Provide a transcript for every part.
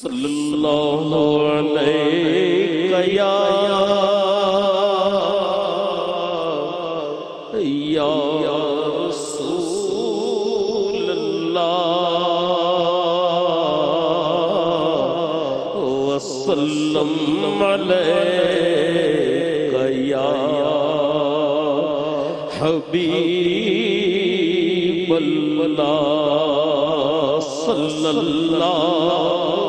صلی اللہ علیہ یا یا رسول اللہ وسلم علیہ یا حبیب اللہ صلی اللہ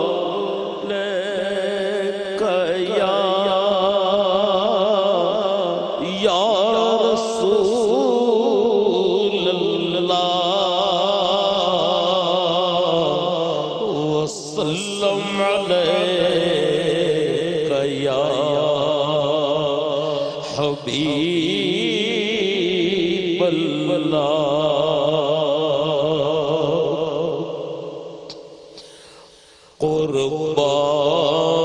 وسلم حبیب اللہ قربان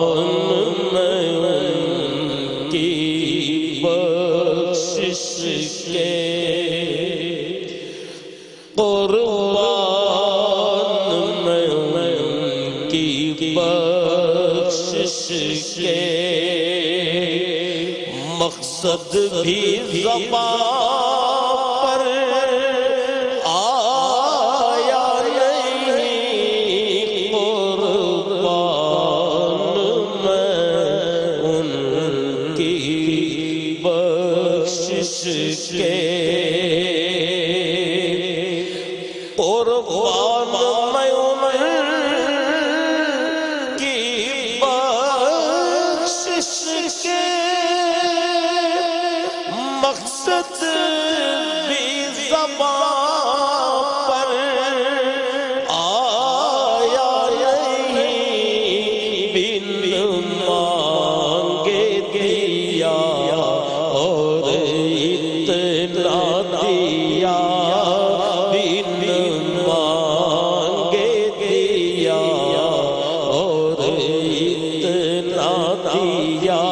کے مقصد بھی زبان پر آیا نہیں قربان میں ان کی بخشش کے مقصد بھی زبان پر آیا نہیں، بن مانگے دیا اور اتنا دیا، بن مانگے دیا اور اتنا دیا۔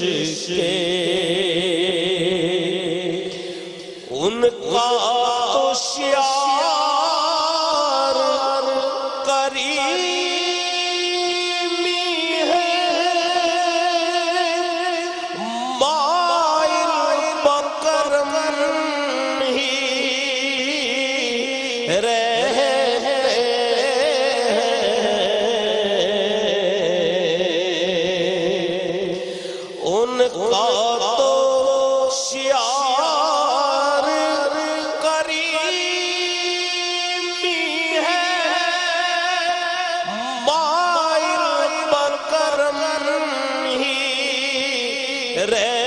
کے رے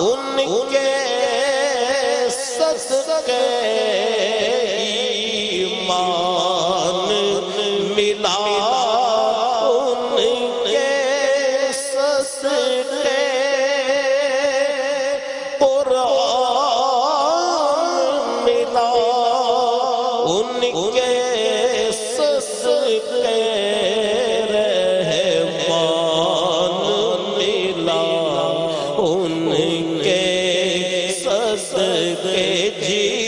ان کے صدقے ایمان ملا ان کے صدقے قرآن ملا ان کے ان کے صدقے جی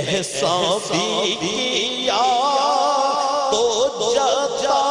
احسان بھی کیا تو جاتا